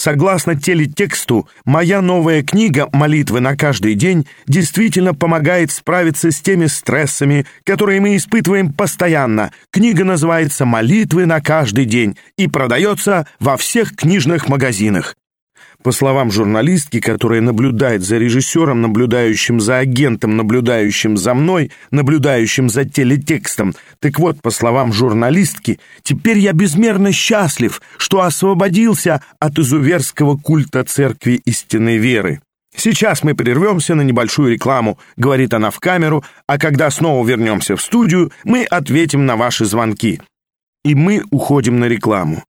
Согласно телетексту, моя новая книга «Молитвы на каждый день» действительно помогает справиться с теми стрессами, которые мы испытываем постоянно. Книга называется «Молитвы на каждый день» и продается во всех книжных магазинах. По словам журналистки, которая наблюдает за режиссером, наблюдающим за агентом, наблюдающим за мной, наблюдающим за телетекстом, так вот, по словам журналистки, теперь я безмерно счастлив, что освободился от изуверского культа церкви истинной веры. «Сейчас мы прервемся на небольшую рекламу», — говорит она в камеру, «а когда снова вернемся в студию, мы ответим на ваши звонки». И мы уходим на рекламу.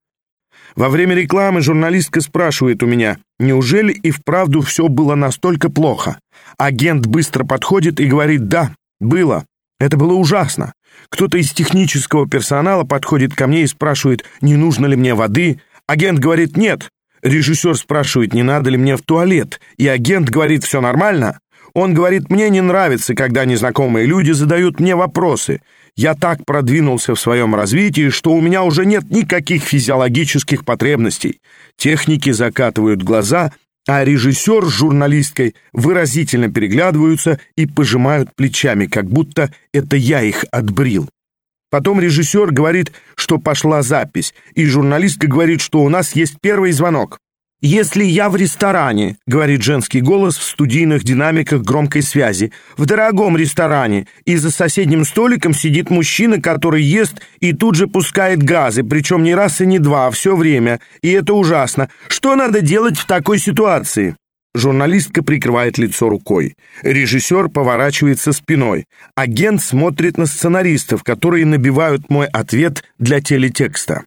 Во время рекламы журналистка спрашивает у меня, неужели и вправду все было настолько плохо? Агент быстро подходит и говорит, да, было. Это было ужасно. Кто-то из технического персонала подходит ко мне и спрашивает, не нужно ли мне воды. Агент говорит, нет. Режиссер спрашивает, не надо ли мне в туалет. И агент говорит, все нормально. Он говорит, мне не нравится, когда незнакомые люди задают мне вопросы. Я так продвинулся в своем развитии, что у меня уже нет никаких физиологических потребностей. Техники закатывают глаза, а режиссер с журналисткой выразительно переглядываются и пожимают плечами, как будто это я их отбрил. Потом режиссер говорит, что пошла запись, и журналистка говорит, что у нас есть первый звонок. «Если я в ресторане», — говорит женский голос в студийных динамиках громкой связи, «в дорогом ресторане, и за соседним столиком сидит мужчина, который ест и тут же пускает газы, причем не раз и не два, а все время, и это ужасно. Что надо делать в такой ситуации?» Журналистка прикрывает лицо рукой. Режиссер поворачивается спиной. Агент смотрит на сценаристов, которые набивают мой ответ для телетекста.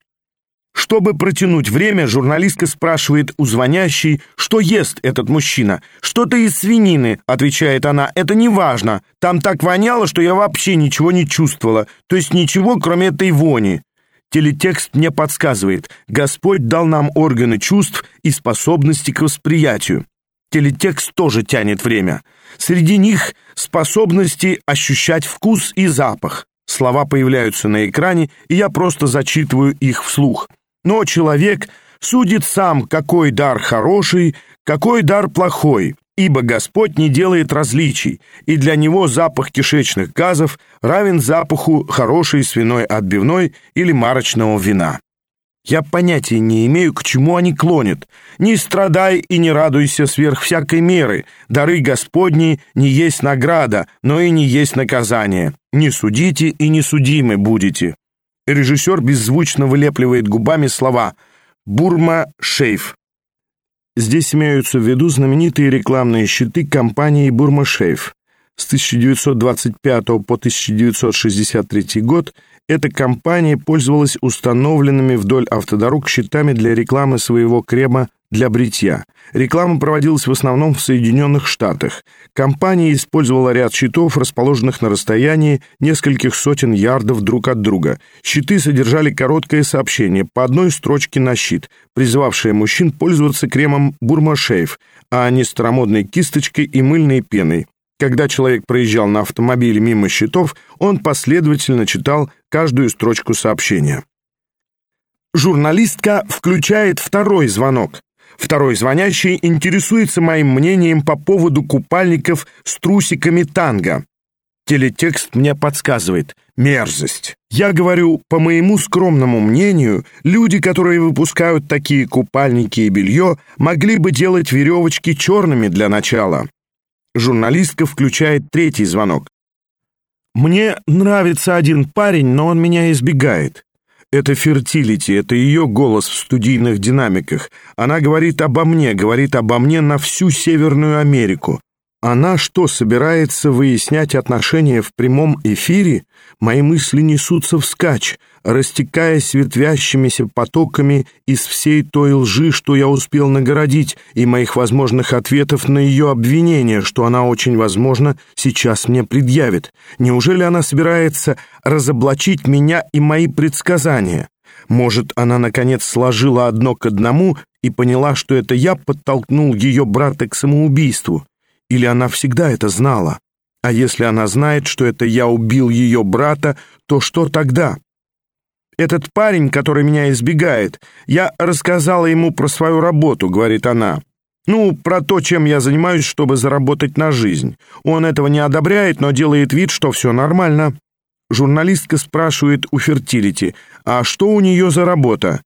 Чтобы протянуть время, журналистка спрашивает у звонящей, что ест этот мужчина. «Что-то из свинины», — отвечает она, — «это не важно. Там так воняло, что я вообще ничего не чувствовала. То есть ничего, кроме этой вони». Телетекст мне подсказывает, Господь дал нам органы чувств и способности к восприятию. Телетекст тоже тянет время. Среди них способности ощущать вкус и запах. Слова появляются на экране, и я просто зачитываю их вслух. Но человек судит сам, какой дар хороший, какой дар плохой, ибо Господь не делает различий, и для него запах кишечных газов равен запаху хорошей свиной отбивной или марочного вина. Я понятия не имею, к чему они клонят. Не страдай и не радуйся сверх всякой меры. Дары Господни не есть награда, но и не есть наказание. Не судите и не судимы будете. Режиссер беззвучно вылепливает губами слова «Бурма Шейф». Здесь имеются в виду знаменитые рекламные щиты компании «Бурма Шейф». С 1925 по 1963 год эта компания пользовалась установленными вдоль автодорог щитами для рекламы своего крема для бритья. Реклама проводилась в основном в Соединенных Штатах. Компания использовала ряд щитов, расположенных на расстоянии нескольких сотен ярдов друг от друга. Щиты содержали короткое сообщение по одной строчке на щит, призывавшее мужчин пользоваться кремом Бурмашейв, а не старомодной кисточкой и мыльной пеной. Когда человек проезжал на автомобиле мимо щитов, он последовательно читал каждую строчку сообщения. Журналистка включает второй звонок. Второй звонящий интересуется моим мнением по поводу купальников с трусиками танго. Телетекст мне подсказывает. Мерзость. Я говорю, по моему скромному мнению, люди, которые выпускают такие купальники и белье, могли бы делать веревочки черными для начала. Журналистка включает третий звонок. «Мне нравится один парень, но он меня избегает. Это фертилити, это ее голос в студийных динамиках. Она говорит обо мне, говорит обо мне на всю Северную Америку. Она что, собирается выяснять отношения в прямом эфире? Мои мысли несутся вскачь, растекаясь ветвящимися потоками из всей той лжи, что я успел нагородить, и моих возможных ответов на ее обвинение, что она очень возможно сейчас мне предъявит. Неужели она собирается разоблачить меня и мои предсказания? Может, она, наконец, сложила одно к одному и поняла, что это я подтолкнул ее брата к самоубийству? Или она всегда это знала? А если она знает, что это я убил ее брата, то что тогда? Этот парень, который меня избегает, я рассказала ему про свою работу, говорит она. Ну, про то, чем я занимаюсь, чтобы заработать на жизнь. Он этого не одобряет, но делает вид, что все нормально. Журналистка спрашивает у Фертилити, а что у нее за работа?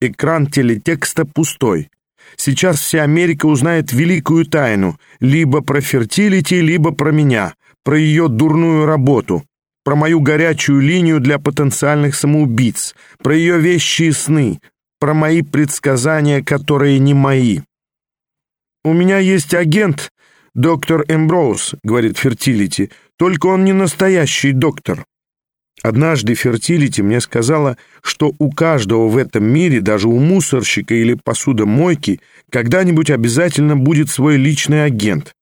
Экран телетекста пустой. Сейчас вся Америка узнает великую тайну, либо про Фертилити, либо про меня, про ее дурную работу, про мою горячую линию для потенциальных самоубийц, про ее вещи и сны, про мои предсказания, которые не мои. «У меня есть агент, доктор Эмброуз», — говорит Фертилити, «только он не настоящий доктор». Однажды Фертилити мне сказала, что у каждого в этом мире, даже у мусорщика или посудомойки, когда-нибудь обязательно будет свой личный агент.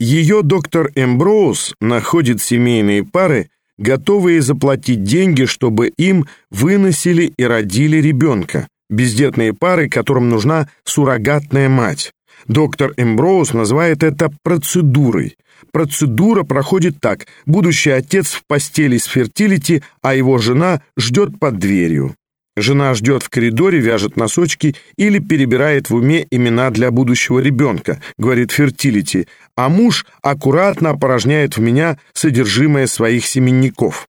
Ее доктор Эмброуз находит семейные пары, готовые заплатить деньги, чтобы им выносили и родили ребенка, бездетные пары, которым нужна суррогатная мать. Доктор Эмброуз называет это процедурой. Процедура проходит так. Будущий отец в постели с Фертилити, а его жена ждет под дверью. Жена ждет в коридоре, вяжет носочки или перебирает в уме имена для будущего ребенка, говорит Фертилити, а муж аккуратно опорожняет в меня содержимое своих семенников.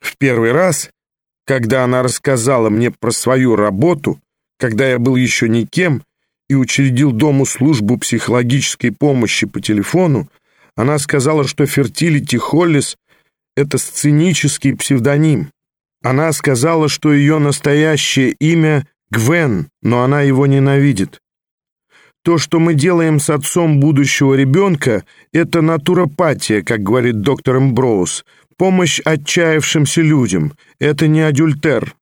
В первый раз, когда она рассказала мне про свою работу, когда я был еще никем, и учредил дому службу психологической помощи по телефону, она сказала, что Фертилити Холлис — это сценический псевдоним. Она сказала, что ее настоящее имя — Гвен, но она его ненавидит. То, что мы делаем с отцом будущего ребенка, это натуропатия, как говорит доктор Эмброуз, помощь отчаявшимся людям. Это не адюльтер.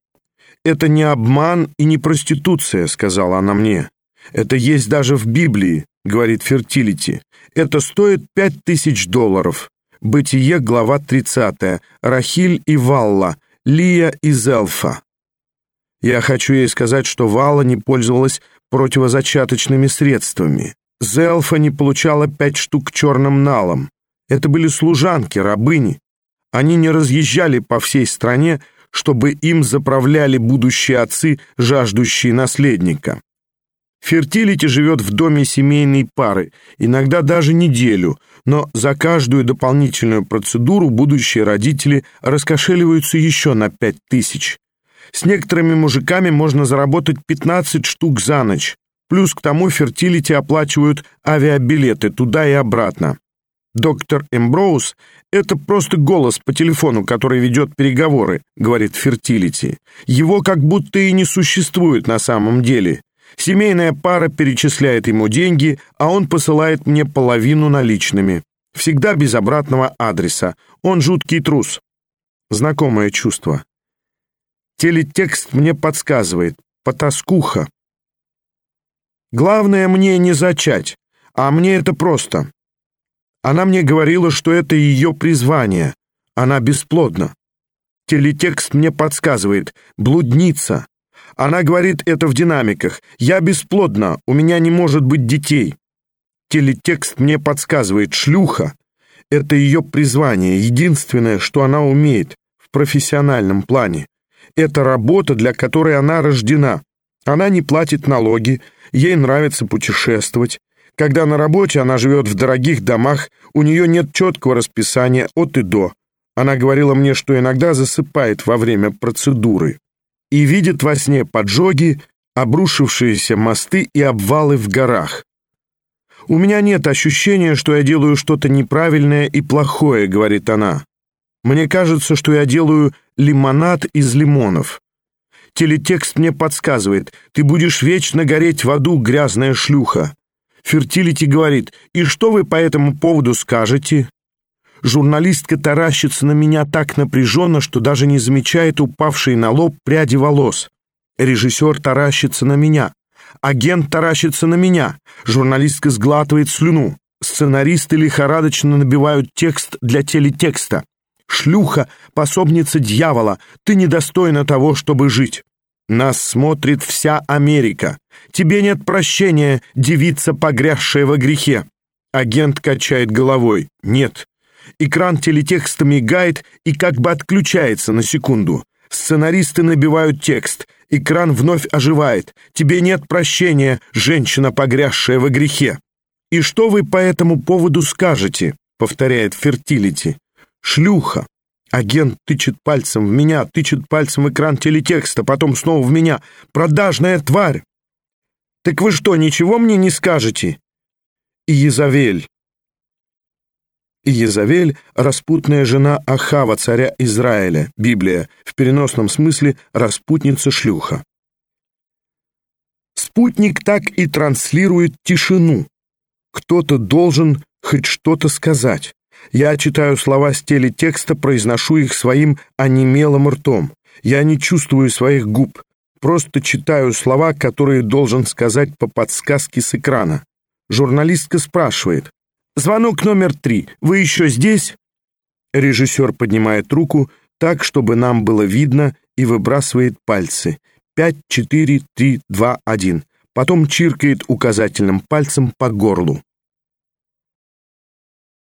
Это не обман и не проституция, сказала она мне. Это есть даже в Библии, говорит Фертилити. Это стоит пять тысяч долларов. Бытие, глава 30. Рахиль и Валла, Лия и Зелфа. Я хочу ей сказать, что Валла не пользовалась противозачаточными средствами. Зелфа не получала пять штук черным налом. Это были служанки, рабыни. Они не разъезжали по всей стране, чтобы им заправляли будущие отцы, жаждущие наследника. Фертилити живет в доме семейной пары, иногда даже неделю, но за каждую дополнительную процедуру будущие родители раскошеливаются еще на пять тысяч. С некоторыми мужиками можно заработать 15 штук за ночь. Плюс к тому Фертилити оплачивают авиабилеты туда и обратно. Доктор Эмброуз — это просто голос по телефону, который ведет переговоры, говорит фертилити. Его как будто и не существует на самом деле. Семейная пара перечисляет ему деньги, а он посылает мне половину наличными. Всегда без обратного адреса. Он жуткий трус. Знакомое чувство. Телетекст мне подсказывает. Потаскуха. Главное мне не зачать, а мне это просто. Она мне говорила, что это ее призвание. Она бесплодна. Телетекст мне подсказывает. Блудница. Она говорит это в динамиках. «Я бесплодна, у меня не может быть детей». Телетекст мне подсказывает «шлюха». Это ее призвание, единственное, что она умеет в профессиональном плане. Это работа, для которой она рождена. Она не платит налоги, ей нравится путешествовать. Когда на работе она живет в дорогих домах, у нее нет четкого расписания от и до. Она говорила мне, что иногда засыпает во время процедуры и видит во сне поджоги, обрушившиеся мосты и обвалы в горах. «У меня нет ощущения, что я делаю что-то неправильное и плохое», — говорит она. «Мне кажется, что я делаю лимонад из лимонов. Телетекст мне подсказывает, ты будешь вечно гореть в аду, грязная шлюха». Фертилити говорит, «И что вы по этому поводу скажете?» Журналистка таращится на меня так напряженно, что даже не замечает упавшие на лоб пряди волос. Режиссер таращится на меня. Агент таращится на меня. Журналистка сглатывает слюну. Сценаристы лихорадочно набивают текст для телетекста. «Шлюха, пособница дьявола, ты недостойна того, чтобы жить». Нас смотрит вся Америка. Тебе нет прощения, девица, погрязшая во грехе. Агент качает головой. Нет, Экран телетекста мигает и как бы отключается на секунду. Сценаристы набивают текст. Экран вновь оживает. Тебе нет прощения, женщина, погрязшая во грехе. «И что вы по этому поводу скажете?» — повторяет Фертилити. «Шлюха». Агент тычет пальцем в меня, тычет пальцем в экран телетекста, потом снова в меня. «Продажная тварь!» «Так вы что, ничего мне не скажете?» Иезавель. Иезавель — распутная жена Ахава, царя Израиля, Библия, в переносном смысле распутница-шлюха. Спутник так и транслирует тишину. Кто-то должен хоть что-то сказать. Я читаю слова с телетекста, произношу их своим онемелым ртом. Я не чувствую своих губ. Просто читаю слова, которые должен сказать по подсказке с экрана. Журналистка спрашивает. «Звонок номер три. Вы еще здесь?» Режиссер поднимает руку так, чтобы нам было видно, и выбрасывает пальцы. Пять, четыре, три, два, один. Потом чиркает указательным пальцем по горлу.